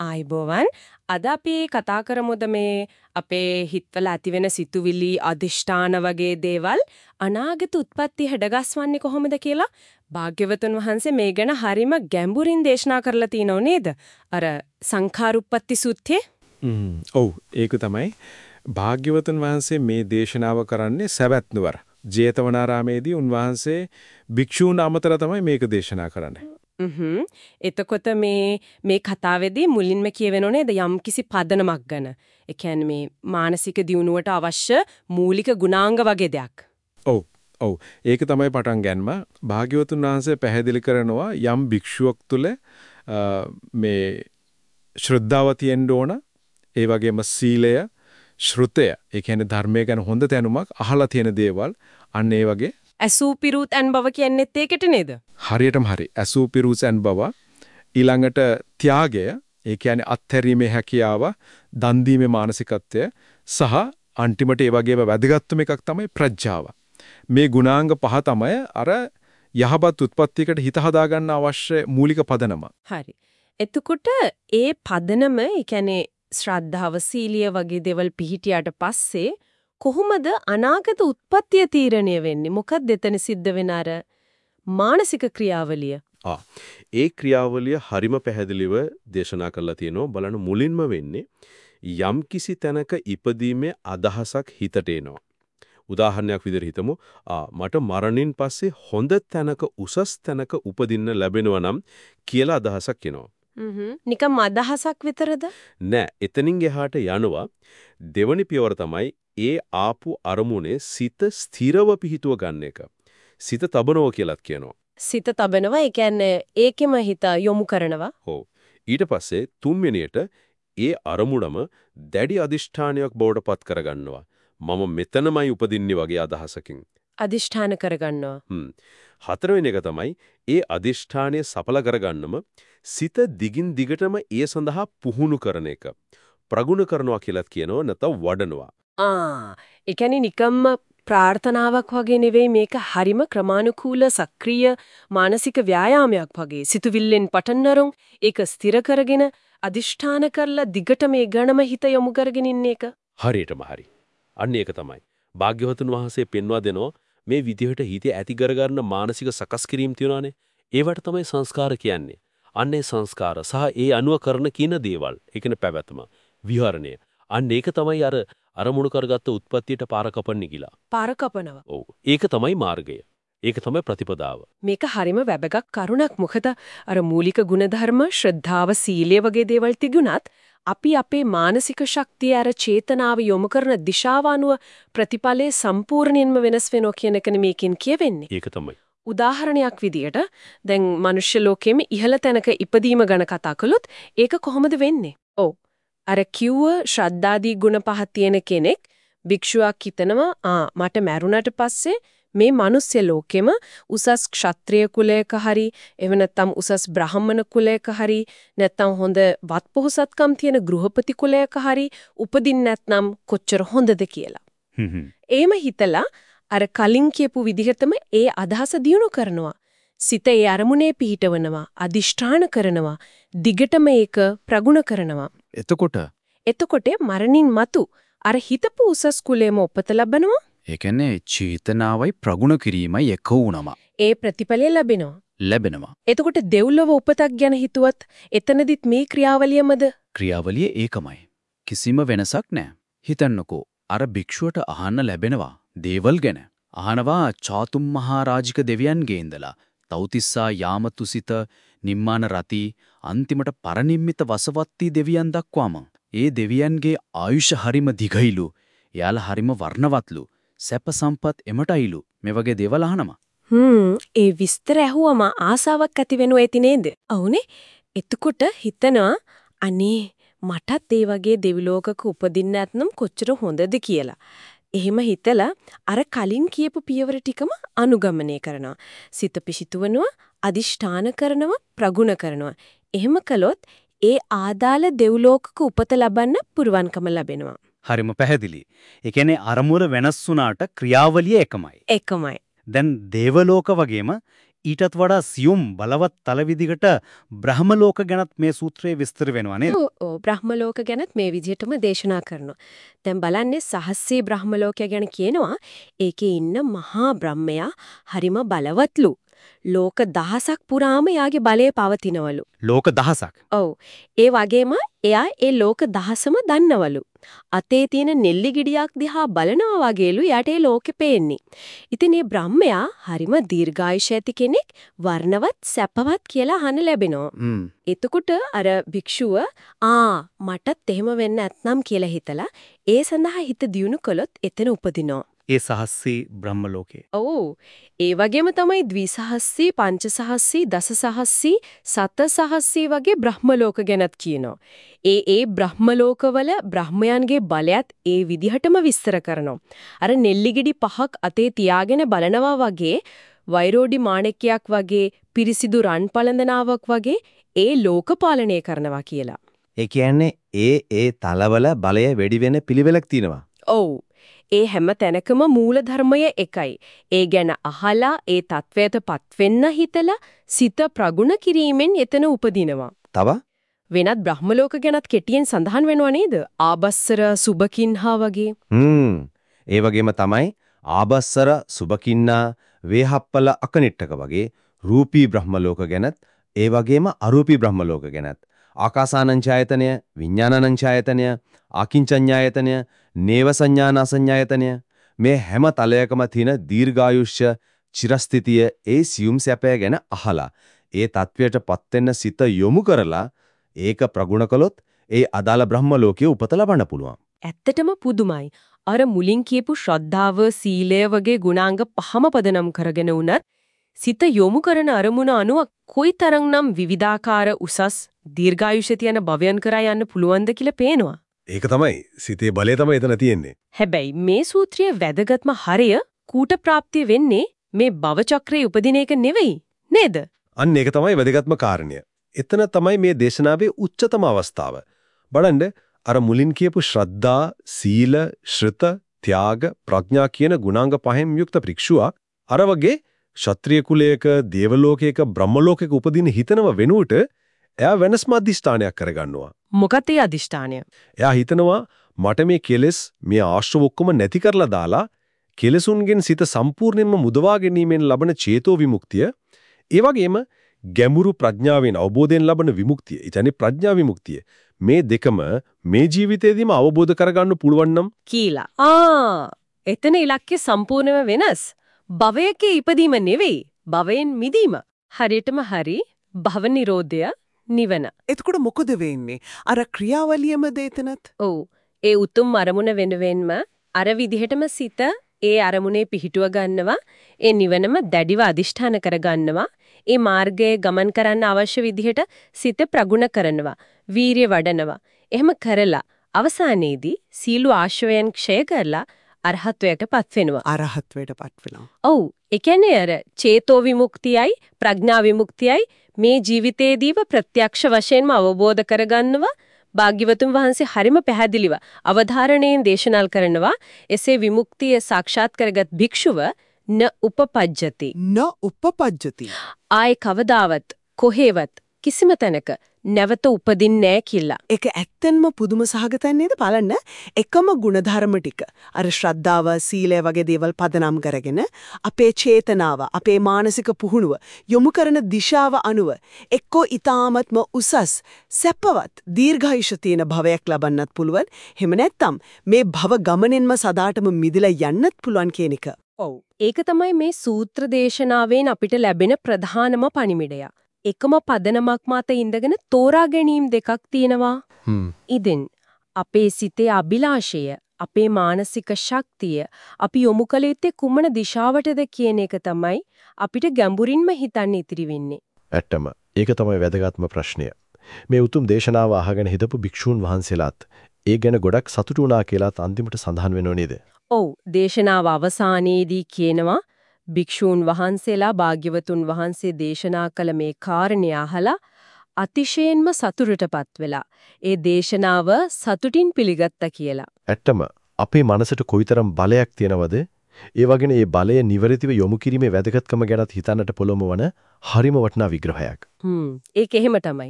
ආයිබෝවන්. අද අපි කතා කරමුද මේ අපේ හිතවල ඇතිවෙන සිතුවිලි අදිෂ්ඨාන වගේ දේවල් අනාගත උත්පත්ති හැඩගස්වන්නේ කොහොමද කියලා? භාග්‍යවතුන් වහන්සේ මේ ගැන හරිම ගැඹුරින් දේශනා කරලා තිනව නේද? අර සංඛාරුප්පත්ති සූත්‍රයේ? ඔව්. ඒක තමයි. භාග්‍යවතුන් වහන්සේ මේ දේශනාව කරන්නේ සවැත් නුවර ජේතවනාරාමේදී උන්වහන්සේ භික්ෂූන් අමතර තමයි මේක දේශනා කරන්නේ. හ්ම්. එතකොට මේ මේ කතාවේදී මුලින්ම කියවෙනෝ නේද යම්කිසි පදනමක් ගැන. ඒ කියන්නේ මේ මානසික දියුණුවට අවශ්‍ය මූලික ගුණාංග වගේ දෙයක්. ඔව්. ඔව්. ඒක තමයි පටන් ගන්නම භාග්‍යවතුන් වහන්සේ පැහැදිලි කරනවා යම් භික්ෂුවක් තුළ මේ ශ්‍රද්ධාව තියෙන්න ඕන. ඒ වගේම සීලය ශ්‍රුතය. ඒ කියන්නේ ධර්මය ගැන හොඳ දැනුමක් අහලා තියෙන දේවල්. අන්න ඒ වගේ ඇසූපිරුතන් බව කියන්නේත් ඒකට නේද? හරියටම හරි. ඇසූපිරුසන් බව ඊළඟට ත්‍යාගය, ඒ කියන්නේ අත්හැරීමේ හැකියාව, දන් දීමේ මානසිකත්වය සහ අන්තිමට ඒ වගේම වැදගත්ම එකක් තමයි ප්‍රඥාව. මේ ගුණාංග පහ තමයි අර යහපත් උත්පත්තියකට හිත හදාගන්න අවශ්‍ය මූලික පදනම. හරි. එතකොට ඒ පදනම, ඒ කියන්නේ ශ්‍රද්ධාව, සීලිය වගේ දේවල් පිහිටියට පස්සේ කොහොමද අනාගත උත්පත්තිය තීරණය වෙන්නේ? මොකක්ද එතන සිද්ධ වෙන අර මානසික ක්‍රියාවලිය? ආ ඒ ක්‍රියාවලිය හරිම පැහැදිලිව දේශනා කරලා තියෙනවා. බලන්න මුලින්ම වෙන්නේ යම්කිසි තැනක ඉපදීමේ අදහසක් හිතට එනවා. උදාහරණයක් විදිහට හිතමු ආ මට මරණින් පස්සේ හොඳ තැනක උසස් තැනක උපදින්න ලැබෙනවා නම් කියලා අදහසක් එනවා. හ්ම් නිකම් අදහසක් විතරද? නෑ එතනින් එහාට යනවා දෙවනි පියවර තමයි ඒ ආපු අරමුණේ සිත ස්ථිරව පිහිටුව ගන්න එක. සිත තබනවා කියලාත් කියනවා. සිත තබනවා ඒ කියන්නේ ඒකෙම හිත යොමු කරනවා. ඔව්. ඊට පස්සේ තුන්වෙනියට ඒ අරමුණම දැඩි අදිෂ්ඨානයක් බවට පත් කරගන්නවා. මම මෙතනමයි උපදින්නේ වගේ අදහසකින්. අදිෂ්ඨාන කරගන්නවා. හ්ම්. හතරවෙනි එක තමයි ඒ අදිෂ්ඨානය සඵල කරගන්නම සිත දිගින් දිගටම ඒ සඳහා පුහුණු කරන එක. ප්‍රගුණ කරනවා කියලාත් කියනවා නැත්නම් වඩනවා. ආ ඒ කියන්නේ නිකම්ම ප්‍රාර්ථනාවක් වගේ නෙවෙයි මේක හරිම ක්‍රමානුකූල සක්‍රීය මානසික ව්‍යායාමයක් වගේ. සිතුවිල්ලෙන් පටන් අරන් ඒක ස්ථිර කරගෙන අදිෂ්ඨාන කරලා දිගට මේ ගණම හිත යොමු කරගෙන ඉන්න එක. හරියටම හරි. අන්න ඒක තමයි. භාග්‍යවතුන් වහන්සේ පෙන්වා දෙනවා මේ විදිහට හිතේ ඇති කරගන්න මානසික සකස් කිරීම තියනවානේ ඒවට තමයි සංස්කාර කියන්නේ. අන්නේ සංස්කාර සහ ඒ අනුව කරන කින දේවල්? ඒ කියන්නේ පැවැත්ම විහරණය. අන්න ඒක තමයි අර අරමුණු කරගත්ත උත්පත්තියට පාර කපන්නේ කියලා. පාර කපනවා. ඔව්. ඒක තමයි මාර්ගය. ඒක තමයි ප්‍රතිපදාව. මේක හරිම වැදගත් කරුණක්. මොකද අර මූලික ගුණධර්ම ශ්‍රද්ධාව සීලය වගේ දේවල් තිබුණත් අපි අපේ මානසික ශක්තිය අර චේතනාව යොමු කරන දිශාව අනුව ප්‍රතිඵලයේ සම්පූර්ණයෙන්ම වෙනස් වෙනවා කියන එක මේකෙන් කියවෙන්නේ. ඒක තමයි. උදාහරණයක් විදියට දැන් මනුෂ්‍ය ලෝකෙම ඉහළ තැනක ඉපදීම ගැන කතා කළොත් ඒක කොහොමද වෙන්නේ? ඔව්. අර කිව්ව ශ්‍රද්ධාදී ගුණ පහ තියෙන කෙනෙක් භික්ෂුවක් හිතනවා ආ මට මැරුණට පස්සේ මේ මිනිස් ලෝකෙම උසස් ක්ෂත්‍රීය කුලයක හරි එව නැත්නම් උසස් බ්‍රාහමණ කුලයක හරි නැත්නම් හොඳ වත්පොහසත්කම් තියෙන ගෘහපති කුලයක හරි උපදින්න නැත්නම් කොච්චර හොඳද කියලා. එහෙම හිතලා අර කලින් කියපු විදිහටම ඒ අදහස දියුණු කරනවා. සිත ඒ අරමුණේ පිහිටවනවා, අදිෂ්ඨාන කරනවා, දිගටම ඒක ප්‍රගුණ කරනවා. එතකොට එතකොට මරණින් මතු අර හිතපු උසස් කුලයේම උපත ලැබෙනවා. ඒ කියන්නේ චේතනාවයි ප්‍රගුණ කිරීමයි එක වුණම. ඒ ප්‍රතිඵලය ලැබෙනවා. ලැබෙනවා. එතකොට දෙව්ලොව උපතක් ගැන හිතුවත් එතනදිත් මේ ක්‍රියාවලියමද ක්‍රියාවලිය ඒකමයි. කිසිම වෙනසක් නැහැ. හිතන්නකෝ අර භික්ෂුවට අහන්න ලැබෙනවා දේවල් ගැන. අහනවා චාතුම් මහරජික දෙවියන්ගේ ඉඳලා තෞතිස්සා යාමතුසිත නිම්මාන රති අන්තිමට පරනිම්මිත වසවත්ති දෙවියන් දක්වාම ඒ දෙවියන්ගේ ආයුෂ හරිම දිගයිලු එයාලා හරිම වර්ණවත්ලු සැප සම්පත් එමටයිලු මේ වගේ දේවල් අහනවා හ්ම් ඒ විස්තර ඇහුවම ආසාවක් ඇති වෙනව ඇති නේද? ඔව්නේ. එතකොට හිතනවා අනේ මටත් ඒ වගේ දෙවිලෝකක උපදින්න නැත්නම් කොච්චර හොඳද කියලා. එහෙම හිතලා අර කලින් කියපු පියවර ටිකම අනුගමනය කරනවා. සිත පිසිතුවනවා, අදිෂ්ඨාන කරනවා, ප්‍රගුණ කරනවා. එහෙම කළොත් ඒ ආදාළ දෙව්ලෝකක උපත ලබන්න පුරුවන්කම ලැබෙනවා. හරිම පැහැදිලි. ඒ කියන්නේ අරමුණ වෙනස් වුණාට ක්‍රියාවලිය එකමයි. එකමයි. දැන් දේවලෝක වගේම ඊටත් වඩා සියුම් බලවත් තලවිදිකට බ්‍රහ්ම ලෝක ගැනත් මේ සූත්‍රයේ විස්තර වෙනවා නේද? ඔව් ඔව් බ්‍රහ්ම ලෝක ගැනත් මේ විදිහටම දේශනා කරනවා. දැන් බලන්නේ සහස්සී බ්‍රහ්ම ලෝකය ගැන කියනවා. ඒකේ ඉන්න මහා බ්‍රහ්මයා හරිම බලවත්ලු. ලෝක දහසක් පුරාම යාගේ බලය පවතිනවලු. ලෝක දහසක්. ඔව්. ඒ වගේම එයා ඒ ලෝක දහසම දන්නවලු. අතේ තියෙන නෙල්ලි ගෙඩියක් දිහා බලනවා වගේලු යට ඒ ලෝකෙ පේන්නේ. ඉතින් මේ බ්‍රහ්මයා හරිම දීර්ඝායුෂ ඇති කෙනෙක් වර්ණවත් සැපවත් කියලා අහන්න ලැබෙනවා. එතකොට අර භික්ෂුව ආ මටත් එහෙම වෙන්න ඇත්නම් කියලා හිතලා ඒ සඳහා හිත දියුණු කළොත් එතන උපදිනවා. ඒ සහස්සී බ්‍රහ්ම ලෝකේ. ඔව්. ඒ වගේම තමයි ද්විසහස්සී, පංචසහස්සී, දසසහස්සී, සතසහස්සී වගේ බ්‍රහ්ම ලෝක ගැනත් කියනවා. ඒ ඒ බ්‍රහ්ම ලෝකවල බ්‍රහ්මයන්ගේ බලයත් ඒ විදිහටම විස්තර කරනවා. අර නෙල්ලිගිඩි පහක් අතේ තියාගෙන බලනවා වගේ වෛරෝඩි මාණිකයක් වගේ පිරිසිදු රන් පළඳනාවක් වගේ ඒ ලෝක පාලනය කරනවා කියලා. ඒ කියන්නේ ඒ ඒ තලවල බලය වැඩි වෙන පිළිවෙලක් තියෙනවා. ඔව්. ඒ හැම තැනකම මූලධර්මය එකයි. ඒ ගැන අහලා ඒ தത്വයටපත් වෙන්න හිතලා සිත ප්‍රගුණ කිරීමෙන් එතන උපදිනවා. තව වෙනත් බ්‍රහ්මලෝක ගැනත් කෙටියෙන් සඳහන් වෙනවා නේද? ආබස්සර සුබකින්හා වගේ. හ්ම්. ඒ වගේම තමයි ආබස්සර සුබකින්නා වේහප්පල අකනිට්ටක වගේ රූපී බ්‍රහ්මලෝක ගැනත් ඒ වගේම අරූපී බ්‍රහ්මලෝක ගැනත් ආකාසානං ඡායතනය, විඥානං ඡායතනය, ආකින්චඤ්ඤායතනය නේව සංඥාන අසඤ්ඤායතනය මේ හැම තලයකම තියෙන දීර්ඝායුෂ්‍ය චිරස්ථිතිය ඒ සියුම් සැපය ගැන අහලා ඒ தත්වයටපත් වෙන්න සිත යොමු කරලා ඒක ප්‍රගුණ කළොත් ඒ අදාළ බ්‍රහ්ම ලෝකයේ උපත ලබන්න පුළුවන්. ඇත්තටම පුදුමයි. අර මුලින් කියපු ශ්‍රද්ධාව, සීලය වගේ ගුණාංග පහම පදනම් කරගෙන උනත් සිත යොමු කරන අරමුණ අනුව කොයිතරම්නම් විවිධාකාර උසස් දීර්ඝායුෂ තියෙන භවයන් කරා යන්න පුළුවන්ද කියලා පේනවා. ඒක තමයි සිතේ බලය තමයි එතන තියෙන්නේ. හැබැයි මේ සූත්‍රයේ වැදගත්ම හරය කූට ප්‍රාප්තිය වෙන්නේ මේ භව චක්‍රයේ උපදින එක නෙවෙයි නේද? අන්න ඒක තමයි වැදගත්ම කාරණය. එතන තමයි මේ දේශනාවේ උච්චතම අවස්ථාව. බලන්න අර මුලින් කියපු ශ්‍රද්ධා, සීල, ශ්‍රිත, ත්‍යාග, ප්‍රඥා කියන ගුණාංග පහෙන් යුක්ත භික්ෂුවක් අර වගේ ක්ෂත්‍රීය කුලයක, දේවලෝකයක, බ්‍රහ්මලෝකයක උපදින හිතනව වෙනුවට එයා වෙනස්ම අධිෂ්ඨානයක් කරගන්නවා. මොකක්ද ඒ අදිෂ්ඨානය? එයා හිතනවා මට මේ කෙලෙස් මේ ආශ්‍රව ඔක්කොම නැති කරලා දාලා කෙලෙසුන්ගෙන් සිත සම්පූර්ණයෙන්ම මුදවා ගැනීමෙන් ලබන චේතෝ විමුක්තිය ඒ වගේම ගැඹුරු ප්‍රඥාවෙන් අවබෝධයෙන් ලබන විමුක්තිය. ඒ කියන්නේ ප්‍රඥා විමුක්තිය. මේ දෙකම මේ ජීවිතේදීම අවබෝධ කරගන්න පුළුවන් නම් කීලා. ආ එතන ඉලක්කය සම්පූර්ණයෙන්ම වෙනස්. භවයක ඉපදීම නෙවෙයි. භවයෙන් මිදීම. හරියටම හරි භව නිරෝධය නිවන. එතකොට මොකද වෙන්නේ? අර ක්‍රියාවලියමද එතනත්? ඔව්. ඒ උතුම් අරමුණ වෙනුවෙන්ම අර විදිහටම සිත ඒ අරමුණේ පිහිටුව ගන්නවා. ඒ නිවනම දැඩිව අදිෂ්ඨාන කරගන්නවා. ඒ මාර්ගයේ ගමන් කරන්න අවශ්‍ය විදිහට සිත ප්‍රගුණ කරනවා. වීරිය වඩනවා. එහෙම කරලා අවසානයේදී සීළු ආශ්‍රයයන් ක්ෂය කරලා අරහත්වයටපත් වෙනවා. අරහත්වයටපත් වෙනවා. ඔව්. ඒ කියන්නේ අර චේතෝ විමුක්තියයි ප්‍රඥා විමුක්තියයි මේ ජීවිතේදීව ප්‍රත්‍යක්ෂ වශයෙන්ම අවබෝධ කරගන්නවා. භාග්‍යවතුන් වහන්සේ හරිම පැහැදිලිව අවධාරණයෙන් දේශනා කරනවා. එසේ විමුක්තිය සාක්ෂාත් කරගත් භික්ෂුව න උපපජ්ජති. න උපපජ්ජති. ආයි කවදාවත් කොහෙවත් කිසිම තැනක නැවත උපදින්නේ නැහැ කියලා. ඒක ඇත්තෙන්ම පුදුම සහගතයි නේද බලන්න. එකම ಗುಣධර්ම ටික. අර ශ්‍රද්ධාව, සීලය වගේ දේවල් පදනම් කරගෙන අපේ චේතනාව, අපේ මානසික පුහුණුව යොමු කරන දිශාව අනුව එක්කෝ ඊ타මත්ම උසස්, සැපවත්, දීර්ඝායුෂ තියෙන භවයක් ලබන්නත් පුළුවන්. එහෙම නැත්නම් මේ භව ගමනෙන්ම සදාටම මිදලා යන්නත් පුළුවන් කියන එක. ඔව්. ඒක තමයි මේ සූත්‍ර දේශනාවෙන් අපිට ලැබෙන ප්‍රධානම පණිවිඩය. එකම පදනමක් මත ඉඳගෙන තෝරා ගැනීම දෙකක් තියෙනවා. ඉතින් අපේ සිතේ අභිලාෂය, අපේ මානසික ශක්තිය අපි යොමු කළ කුමන දිශාවටද කියන එක තමයි අපිට ගැඹුරින්ම හිතන්න ඉතිරි වෙන්නේ. ඇත්තම ඒක තමයි වැදගත්ම ප්‍රශ්නය. මේ උතුම් දේශනාව අහගෙන හිටපු භික්ෂූන් වහන්සේලාත් ඒ ගැන ගොඩක් සතුටු වුණා කියලාත් අන්තිමට සඳහන් වෙනව නේද? ඔව් දේශනාව අවසානයේදී කියනවා භික්ෂූන් වහන්සේලා භාග්‍යවතුන් වහන්සේ දේශනා කළ මේ කාරණේ අහලා අතිශයින්ම සතුටටපත් වෙලා ඒ දේශනාව සතුටින් පිළිගත්තා කියලා. ඇත්තම අපේ මනසට කොයිතරම් බලයක් තියෙනවද ඒ වගේනේ මේ බලය නිවැරදිව යොමු කිරීමේ වැදගත්කම ගැනත් හිතන්නට පොළොම වන හරිම වටිනා විග්‍රහයක්. හ්ම් ඒක එහෙම තමයි.